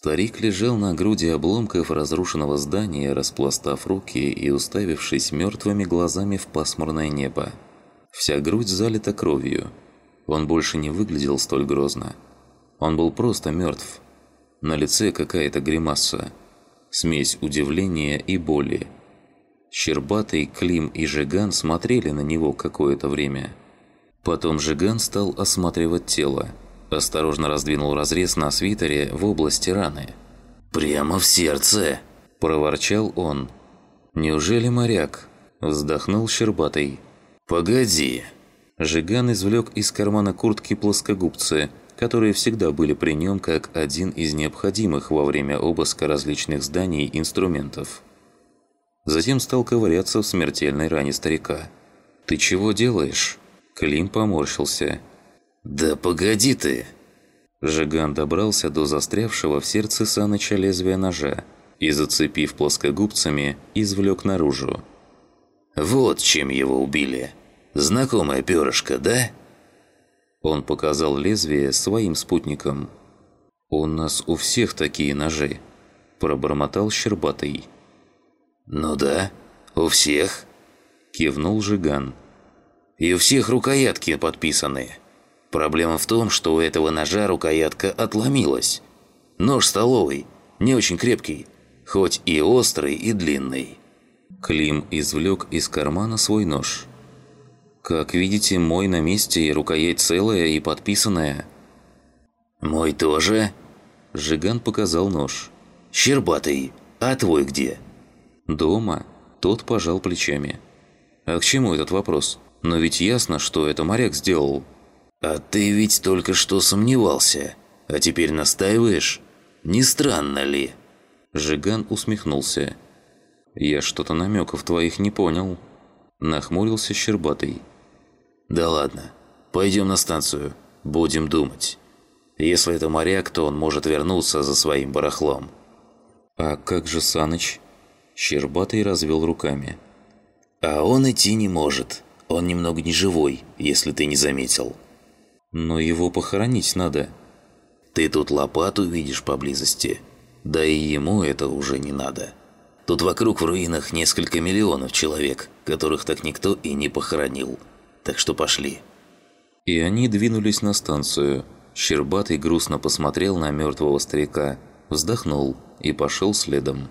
Старик лежал на груди обломков разрушенного здания, распластав руки и уставившись мертвыми глазами в пасмурное небо. Вся грудь залита кровью. Он больше не выглядел столь грозно. Он был просто мертв. На лице какая-то гримаса. Смесь удивления и боли. Щербатый, Клим и Жиган смотрели на него какое-то время. Потом Жиган стал осматривать тело. Осторожно раздвинул разрез на свитере в области раны. «Прямо в сердце!» – проворчал он. «Неужели моряк?» – вздохнул Щербатый. «Погоди!» Жиган извлек из кармана куртки плоскогубцы, которые всегда были при нем как один из необходимых во время обыска различных зданий инструментов. Затем стал ковыряться в смертельной ране старика. «Ты чего делаешь?» Клим поморщился. «Да погоди ты!» Жиган добрался до застрявшего в сердце Саныча лезвия ножа и, зацепив плоскогубцами, извлек наружу. «Вот чем его убили. Знакомое перышко, да?» Он показал лезвие своим спутникам. «У нас у всех такие ножи», – пробормотал Щербатый. «Ну да, у всех», – кивнул Жиган. «И у всех рукоятки подписаны». Проблема в том, что у этого ножа рукоятка отломилась. Нож столовый, не очень крепкий, хоть и острый, и длинный. Клим извлек из кармана свой нож. «Как видите, мой на месте и рукоять целая и подписанная». «Мой тоже?» Жиган показал нож. «Щербатый, а твой где?» «Дома». Тот пожал плечами. «А к чему этот вопрос? Но ведь ясно, что это моряк сделал». «А ты ведь только что сомневался, а теперь настаиваешь? Не странно ли?» Жиган усмехнулся. «Я что-то намеков твоих не понял». Нахмурился Щербатый. «Да ладно, пойдем на станцию, будем думать. Если это моряк, то он может вернуться за своим барахлом». «А как же Саныч?» Щербатый развел руками. «А он идти не может. Он немного неживой, если ты не заметил». Но его похоронить надо. Ты тут лопату видишь поблизости. Да и ему это уже не надо. Тут вокруг в руинах несколько миллионов человек, которых так никто и не похоронил. Так что пошли. И они двинулись на станцию. Щербатый грустно посмотрел на мертвого старика, вздохнул и пошел следом.